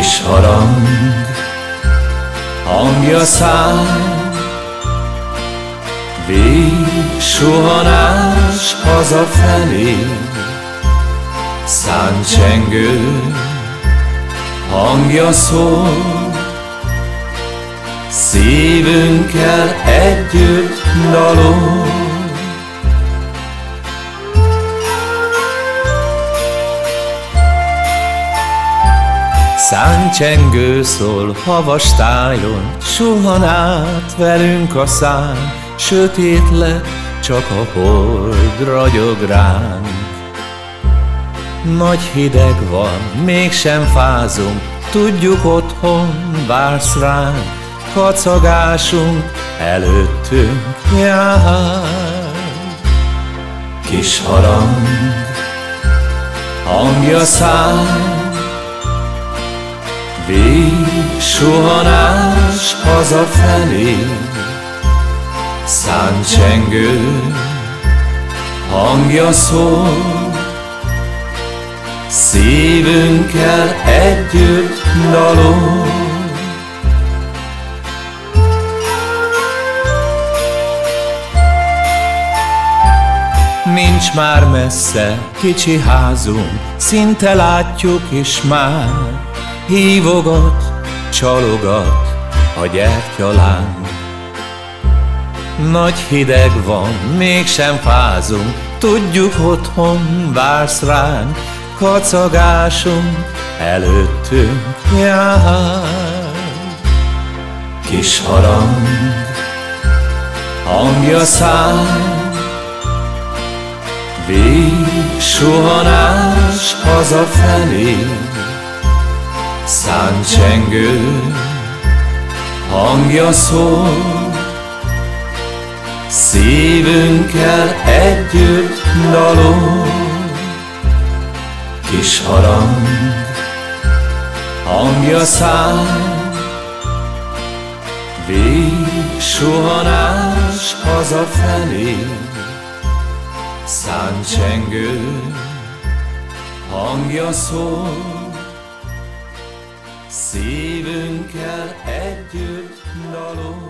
Kis harang, hangja száll, Végsuhanás hazafelé, Száncsengő hangja szól, Szívünkkel együtt dalol. Száncsengő szól havas tájon, Suhan át velünk a szán, Sötét le, csak a hold ragyog ránk. Nagy hideg van, mégsem fázunk, Tudjuk otthon vársz ránk, Kacagásunk előttünk jár. Kis harang, hangja száll, Végsuhanás hazafelé, Száncsengő hangja szól, Szívünkkel együtt dalol. Nincs már messze kicsi házunk, szinte látjuk is már, Hívogat, csalogat a gyertyaláng. Nagy hideg van, mégsem fázunk, Tudjuk otthon vársz ránk, Kacagásunk előttünk jár. Kis harang, hangja száll, Végsuhanás hazafelé, Száncsengő hangja szól, Szívünkkel együtt dalol. Kis harang hangja száll, Végsuhanás hazafelé, Száncsengő hangja szól, Szívünkkel együtt dalol.